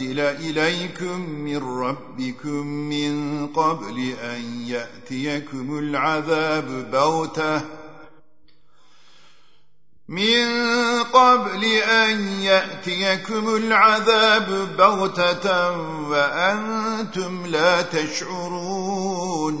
أنزل إليكم من ربكم من قبل أن يأتيكم العذاب بغتة. من قبل أن يأتيكم العذاب بغتة وأنتم لا تشعرون.